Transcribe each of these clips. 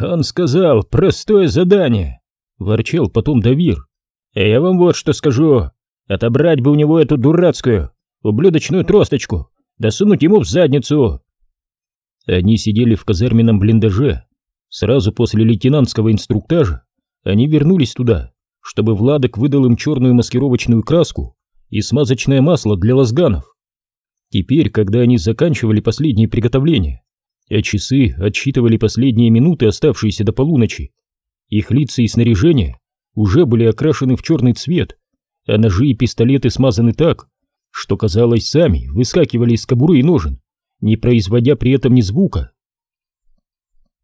Он сказал, простое задание, ворчал потом Давир. А я вам вот что скажу. Отобрать бы у него эту дурацкую, ублюдочную тросточку, да сунуть ему в задницу. Они сидели в казарменном блиндаже. Сразу после лейтенантского инструктажа они вернулись туда, чтобы Владок выдал им черную маскировочную краску и смазочное масло для лазганов. Теперь, когда они заканчивали последние приготовления, а часы отсчитывали последние минуты, оставшиеся до полуночи, их лица и снаряжение уже были окрашены в черный цвет, а ножи и пистолеты смазаны так, что, казалось, сами выскакивали из кобуры и ножен, не производя при этом ни звука.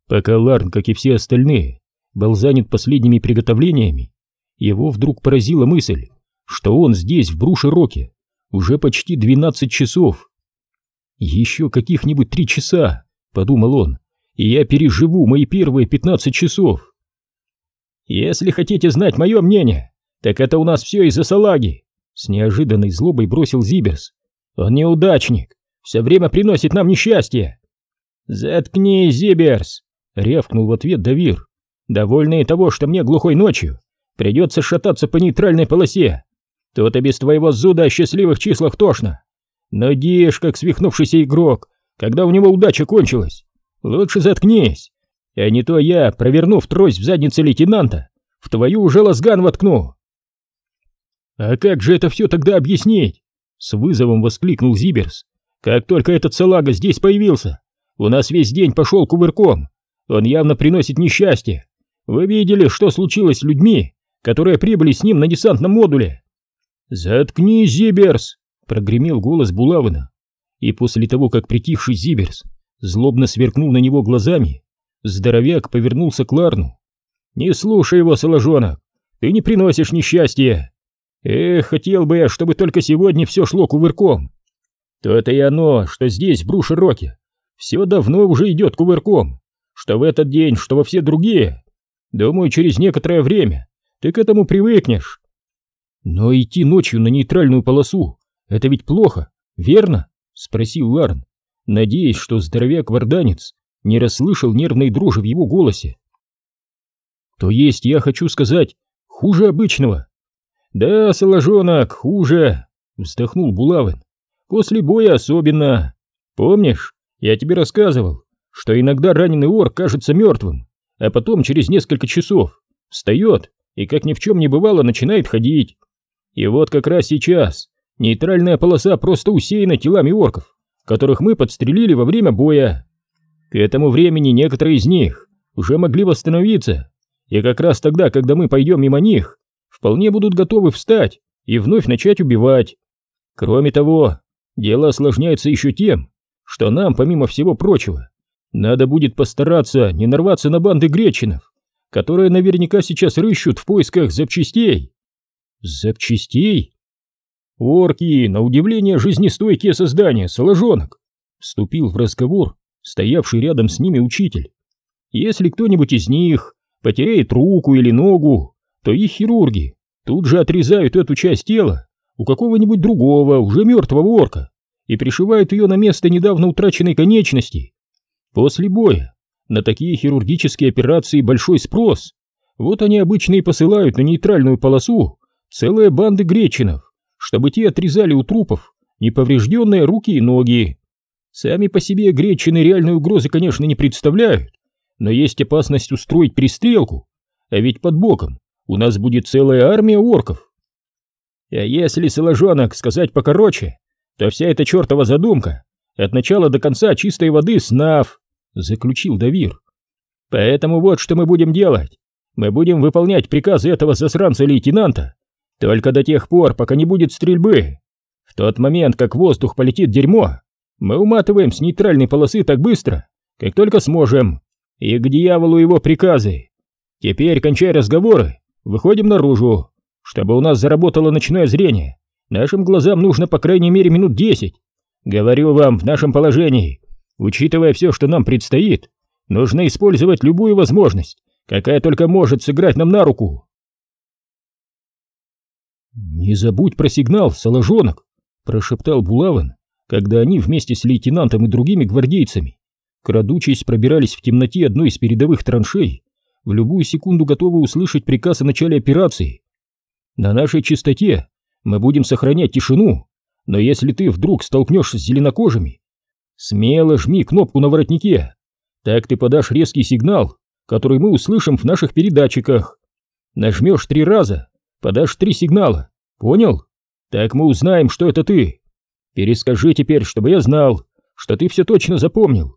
Пока Ларн, как и все остальные, был занят последними приготовлениями, его вдруг поразила мысль, что он здесь, в Бруше-Роке, уже почти 12 часов. Еще каких-нибудь три часа, подумал он, и я переживу мои первые 15 часов. Если хотите знать мое мнение, так это у нас все из-за салаги, с неожиданной злобой бросил Зиберс. Он неудачник, все время приносит нам несчастье. Заткнись, Зиберс, рявкнул в ответ Давир. Довольный того, что мне глухой ночью придется шататься по нейтральной полосе. Тут и без твоего зуда о счастливых числах тошно. Но как свихнувшийся игрок, когда у него удача кончилась. Лучше заткнись, а не то я, провернув трость в заднице лейтенанта, в твою уже лазган воткну. А как же это все тогда объяснить? С вызовом воскликнул Зиберс. Как только этот салага здесь появился, у нас весь день пошел кувырком. Он явно приносит несчастье. Вы видели, что случилось с людьми, которые прибыли с ним на десантном модуле? «Заткнись, Зиберс!» — прогремел голос Булавина. И после того, как притихший Зиберс злобно сверкнул на него глазами, здоровяк повернулся к Ларну. «Не слушай его, соложонок, ты не приносишь несчастья. Эх, хотел бы я, чтобы только сегодня все шло кувырком. То-то и оно, что здесь, в Бруше-Роке, все давно уже идет кувырком, что в этот день, что во все другие. Думаю, через некоторое время ты к этому привыкнешь. Но идти ночью на нейтральную полосу — это ведь плохо, верно? — спросил Ларн, надеясь, что здоровяк-варданец не расслышал нервной дрожи в его голосе. То есть, я хочу сказать, хуже обычного. Да, соложонок, хуже, вздохнул Булавин. После боя особенно. Помнишь, я тебе рассказывал, что иногда раненый орк кажется мертвым, а потом через несколько часов встает и, как ни в чем не бывало, начинает ходить. И вот как раз сейчас нейтральная полоса просто усеяна телами орков, которых мы подстрелили во время боя. К этому времени некоторые из них уже могли восстановиться, и как раз тогда, когда мы пойдем мимо них, вполне будут готовы встать и вновь начать убивать. Кроме того, дело осложняется еще тем, что нам, помимо всего прочего, надо будет постараться не нарваться на банды гречинов, которые наверняка сейчас рыщут в поисках запчастей. Запчастей? Орки, на удивление жизнестойкие создания, соложонок, вступил в разговор стоявший рядом с ними учитель. Если кто-нибудь из них потеряет руку или ногу, то их хирурги тут же отрезают эту часть тела у какого-нибудь другого, уже мертвого орка, и пришивают ее на место недавно утраченной конечности. После боя на такие хирургические операции большой спрос. Вот они обычно и посылают на нейтральную полосу целые банды гречинов, чтобы те отрезали у трупов неповрежденные руки и ноги. Сами по себе гречины реальной угрозы, конечно, не представляют, но есть опасность устроить перестрелку, а ведь под боком у нас будет целая армия орков. А если, соложонок, сказать покороче, то вся эта чертова задумка от начала до конца чистой воды снав, заключил Давир. Поэтому вот что мы будем делать. Мы будем выполнять приказы этого засранца-лейтенанта только до тех пор, пока не будет стрельбы. В тот момент, как воздух полетит дерьмо, мы уматываем с нейтральной полосы так быстро, как только сможем. И к дьяволу его приказы. Теперь, кончай разговоры, выходим наружу. Чтобы у нас заработало ночное зрение, нашим глазам нужно по крайней мере минут десять. Говорю вам, в нашем положении, учитывая все, что нам предстоит, нужно использовать любую возможность, какая только может сыграть нам на руку. «Не забудь про сигнал, соложонок!» — прошептал Булавин, когда они вместе с лейтенантом и другими гвардейцами крадучись, пробирались в темноте одной из передовых траншей, в любую секунду готовы услышать приказ о начале операции. На нашей чистоте мы будем сохранять тишину, но если ты вдруг столкнешься с зеленокожими, смело жми кнопку на воротнике. Так ты подашь резкий сигнал, который мы услышим в наших передатчиках. Нажмешь три раза, подашь три сигнала. Понял? Так мы узнаем, что это ты. Перескажи теперь, чтобы я знал, что ты все точно запомнил.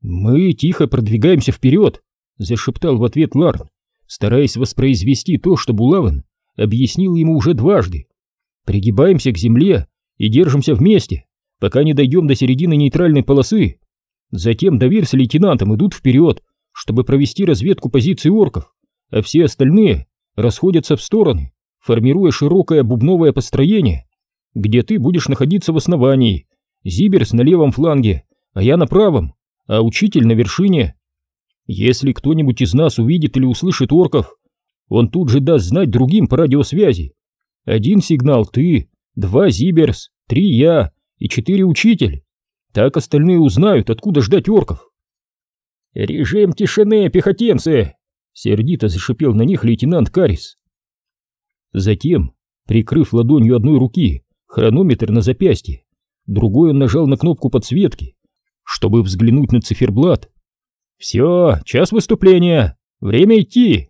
Мы тихо продвигаемся вперед, зашептал в ответ Ларн, стараясь воспроизвести то, что Булавин объяснил ему уже дважды. Пригибаемся к земле и держимся вместе, пока не дойдем до середины нейтральной полосы. Затем Давир с лейтенантом идут вперед, чтобы провести разведку позиций орков, а все остальные расходятся в стороны, формируя широкое бубновое построение, где ты будешь находиться в основании, Зиберс на левом фланге, а я на правом, а учитель на вершине. Если кто-нибудь из нас увидит или услышит орков, он тут же даст знать другим по радиосвязи. Один сигнал ты, два Зиберс, три я и четыре учитель. Так остальные узнают, откуда ждать орков. «Режим тишины, пехотинцы!» — сердито зашипел на них лейтенант Карис. Затем, прикрыв ладонью одной руки хронометр на запястье, другой он нажал на кнопку подсветки, чтобы взглянуть на циферблат. «Все, час выступления! Время идти!»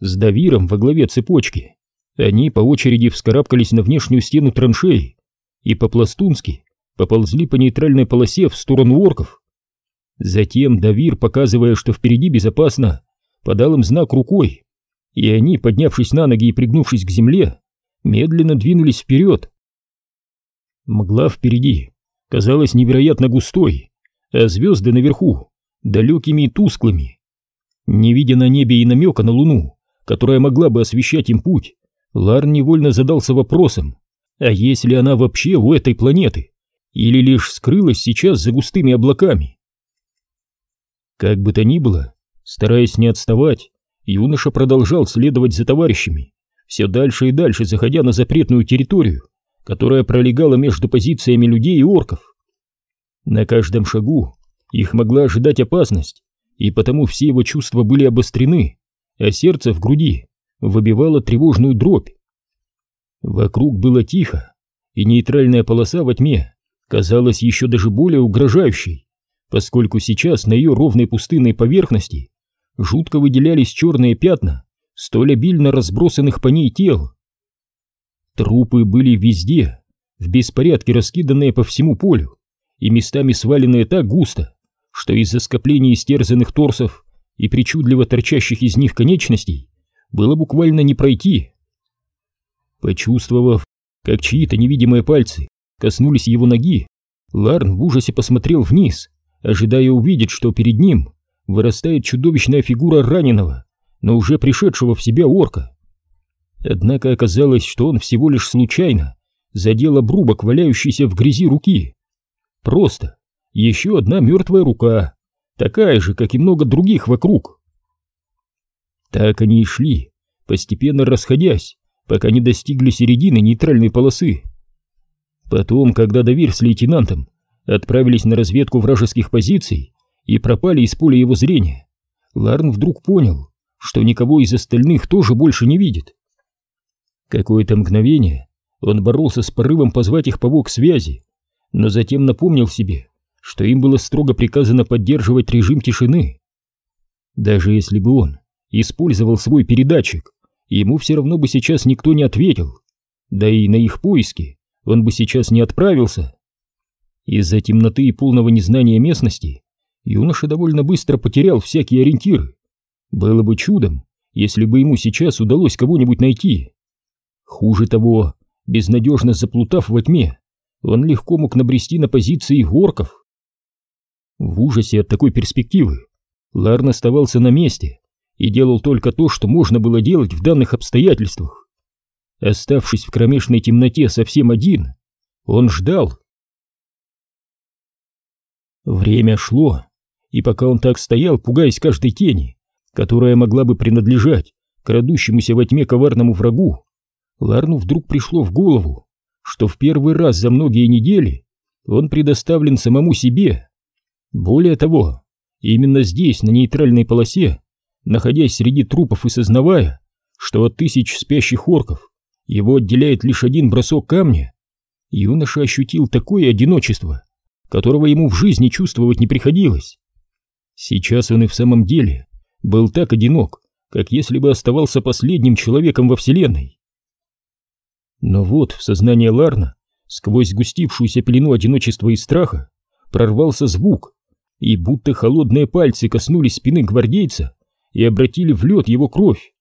С Давиром во главе цепочки они по очереди вскарабкались на внешнюю стену траншеи и по-пластунски поползли по нейтральной полосе в сторону орков. Затем Давир, показывая, что впереди безопасно, подал им знак рукой, и они, поднявшись на ноги и пригнувшись к земле, медленно двинулись вперед. Мгла впереди казалась невероятно густой, а звезды наверху далекими и тусклыми. Не видя на небе и намека на луну, которая могла бы освещать им путь, Ларн невольно задался вопросом, а есть ли она вообще у этой планеты, или лишь скрылась сейчас за густыми облаками? Как бы то ни было, стараясь не отставать, юноша продолжал следовать за товарищами, все дальше и дальше заходя на запретную территорию, которая пролегала между позициями людей и орков. На каждом шагу их могла ожидать опасность, и потому все его чувства были обострены, а сердце в груди выбивало тревожную дробь. Вокруг было тихо, и нейтральная полоса во тьме казалась еще даже более угрожающей, поскольку сейчас на ее ровной пустынной поверхности жутко выделялись черные пятна, столь обильно разбросанных по ней тел. Трупы были везде, в беспорядке раскиданные по всему полю, и местами сваленные так густо, что из-за скопления истерзанных торсов и причудливо торчащих из них конечностей было буквально не пройти. Почувствовав, как чьи-то невидимые пальцы коснулись его ноги, Ларн в ужасе посмотрел вниз, ожидая увидеть, что перед ним вырастает чудовищная фигура раненого, но уже пришедшего в себя орка. Однако оказалось, что он всего лишь случайно задел обрубок, валяющийся в грязи руки. Просто еще одна мертвая рука, такая же, как и много других вокруг. Так они и шли, постепенно расходясь, пока не достигли середины нейтральной полосы. Потом, когда Давир с лейтенантом отправились на разведку вражеских позиций и пропали из поля его зрения, Ларн вдруг понял, что никого из остальных тоже больше не видит. Какое-то мгновение он боролся с порывом позвать их по вок-связи, но затем напомнил себе, что им было строго приказано поддерживать режим тишины. Даже если бы он использовал свой передатчик, ему все равно бы сейчас никто не ответил, да и на их поиски он бы сейчас не отправился. Из-за темноты и полного незнания местности юноша довольно быстро потерял всякие ориентиры. Было бы чудом, если бы ему сейчас удалось кого-нибудь найти. Хуже того, безнадежно заплутав во тьме, он легко мог набрести на позиции горков. В ужасе от такой перспективы Ларн оставался на месте и делал только то, что можно было делать в данных обстоятельствах. Оставшись в кромешной темноте совсем один, он ждал. Время шло, и пока он так стоял, пугаясь каждой тени, которая могла бы принадлежать крадущемуся во тьме коварному врагу, Ларну вдруг пришло в голову, что в первый раз за многие недели он предоставлен самому себе. Более того, именно здесь, на нейтральной полосе, находясь среди трупов и сознавая, что от тысяч спящих орков его отделяет лишь один бросок камня, юноша ощутил такое одиночество, которого ему в жизни чувствовать не приходилось. Сейчас он и в самом деле был так одинок, как если бы оставался последним человеком во Вселенной. Но вот в сознание Ларна, сквозь сгустившуюся пелену одиночества и страха, прорвался звук, и будто холодные пальцы коснулись спины гвардейца и обратили в лед его кровь.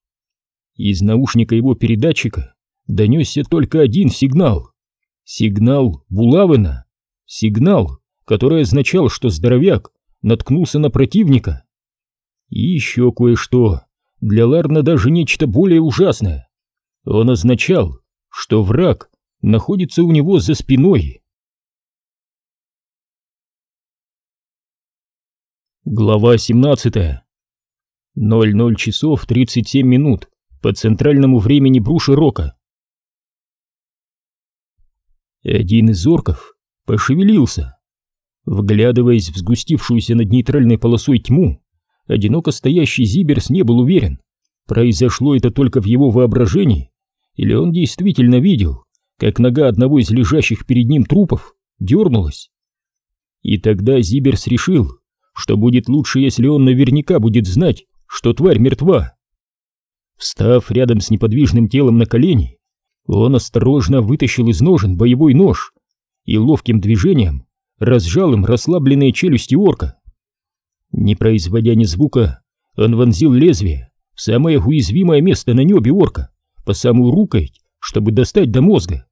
Из наушника его передатчика донесся только один сигнал. Сигнал Булавина. Сигнал, который означал, что здоровяк наткнулся на противника. И еще кое-что, для Ларна даже нечто более ужасное. Он означал, что враг находится у него за спиной. Глава 17. 00 часов 37 минут по центральному времени Бруши-Рока. Один из орков пошевелился. Вглядываясь в сгустившуюся над нейтральной полосой тьму, одиноко стоящий Зиберс не был уверен, произошло это только в его воображении, или он действительно видел, как нога одного из лежащих перед ним трупов дернулась. И тогда Зиберс решил, что будет лучше, если он наверняка будет знать, что тварь мертва. Встав рядом с неподвижным телом на колени, он осторожно вытащил из ножен боевой нож и ловким движением разжал им расслабленные челюсти орка. Не производя ни звука, он вонзил лезвие в самое уязвимое место на небе орка, по самую рукоять, чтобы достать до мозга.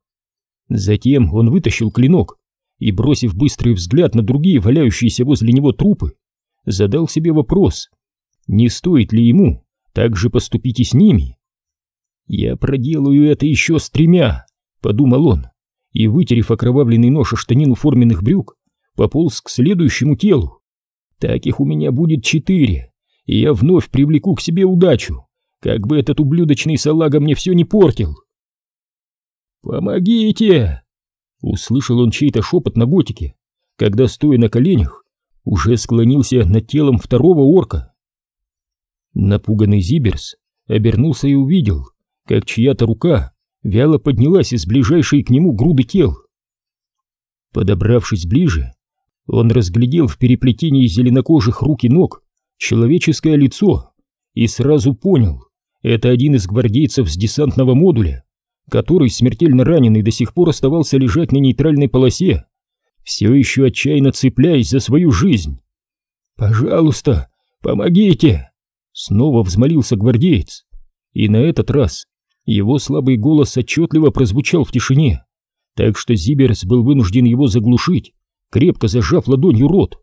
Затем он вытащил клинок и, бросив быстрый взгляд на другие валяющиеся возле него трупы, задал себе вопрос, не стоит ли ему так же поступить и с ними. «Я проделаю это еще с тремя», — подумал он, и, вытерев окровавленный нож о штанину форменных брюк, пополз к следующему телу. «Так их у меня будет четыре, и я вновь привлеку к себе удачу, как бы этот ублюдочный салага мне все не портил». «Помогите!» — услышал он чей-то шепот на готике, когда, стоя на коленях, уже склонился над телом второго орка. Напуганный Зиберс обернулся и увидел, как чья-то рука вяло поднялась из ближайшей к нему груды тел. Подобравшись ближе, он разглядел в переплетении зеленокожих рук и ног человеческое лицо и сразу понял, это один из гвардейцев с десантного модуля, который, смертельно раненый, до сих пор оставался лежать на нейтральной полосе, все еще отчаянно цепляясь за свою жизнь. «Пожалуйста, помогите!» Снова взмолился гвардеец, и на этот раз его слабый голос отчетливо прозвучал в тишине, так что Зиберс был вынужден его заглушить, крепко зажав ладонью рот.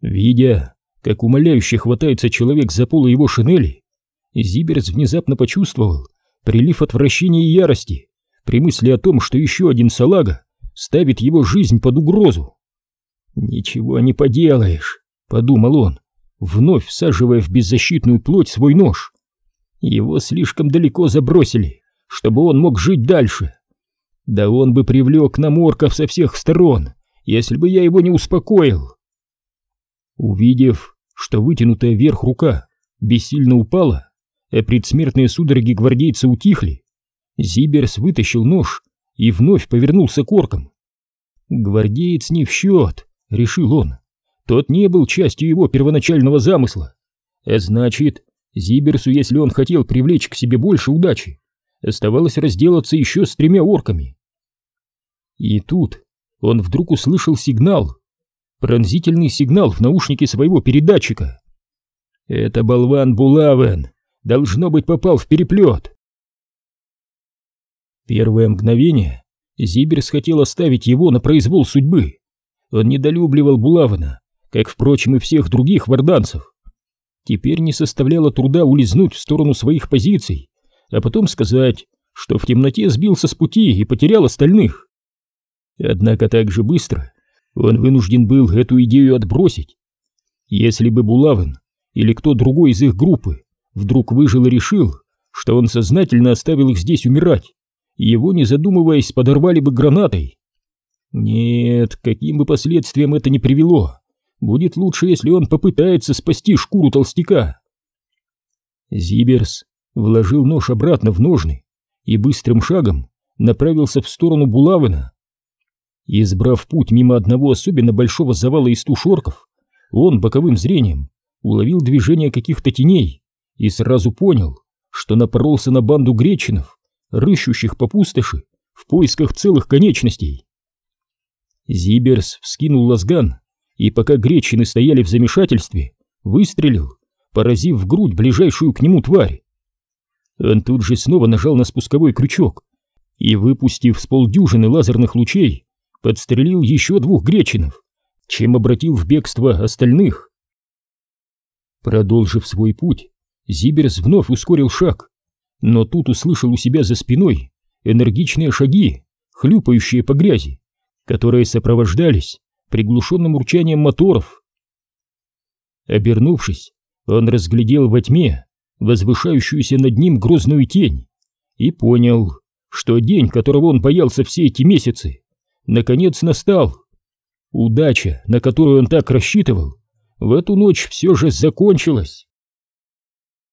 Видя, как умоляюще хватается человек за полы его шинели, Зиберс внезапно почувствовал прилив отвращения и ярости при мысли о том, что еще один салага ставит его жизнь под угрозу. «Ничего не поделаешь», — подумал он, вновь всаживая в беззащитную плоть свой нож. Его слишком далеко забросили, чтобы он мог жить дальше. Да он бы привлек на морков со всех сторон, если бы я его не успокоил. Увидев, что вытянутая вверх рука бессильно упала, а предсмертные судороги гвардейца утихли, Зиберс вытащил нож и вновь повернулся к оркам. «Гвардеец не в счет», — решил он. Тот не был частью его первоначального замысла. А значит, Зиберсу, если он хотел привлечь к себе больше удачи, оставалось разделаться еще с тремя орками. И тут он вдруг услышал сигнал, пронзительный сигнал в наушнике своего передатчика. Это болван Булавен, должно быть, попал в переплет. Первое мгновение Зиберс хотел оставить его на произвол судьбы. Он недолюбливал Булавина, как, впрочем, и всех других варданцев. Теперь не составляло труда улизнуть в сторону своих позиций, а потом сказать, что в темноте сбился с пути и потерял остальных. Однако так же быстро он вынужден был эту идею отбросить. Если бы Булавин или кто другой из их группы вдруг выжил и решил, что он сознательно оставил их здесь умирать, его, не задумываясь, подорвали бы гранатой. Нет, каким бы последствиям это ни привело, будет лучше, если он попытается спасти шкуру толстяка. Зиберс вложил нож обратно в ножны и быстрым шагом направился в сторону Булавина. Избрав путь мимо одного особенно большого завала из тушорков, он боковым зрением уловил движение каких-то теней и сразу понял, что напоролся на банду гречинов, рыщущих по пустоши в поисках целых конечностей. Зиберс вскинул лазган, и пока гречины стояли в замешательстве, выстрелил, поразив в грудь ближайшую к нему тварь. Он тут же снова нажал на спусковой крючок и, выпустив с полдюжины лазерных лучей, подстрелил еще двух гречинов, чем обратил в бегство остальных. Продолжив свой путь, Зиберс вновь ускорил шаг, но тут услышал у себя за спиной энергичные шаги, хлюпающие по грязи, которые сопровождались приглушенным урчанием моторов. Обернувшись, он разглядел во тьме возвышающуюся над ним грозную тень и понял, что день, которого он боялся все эти месяцы, наконец настал. Удача, на которую он так рассчитывал, в эту ночь все же закончилась.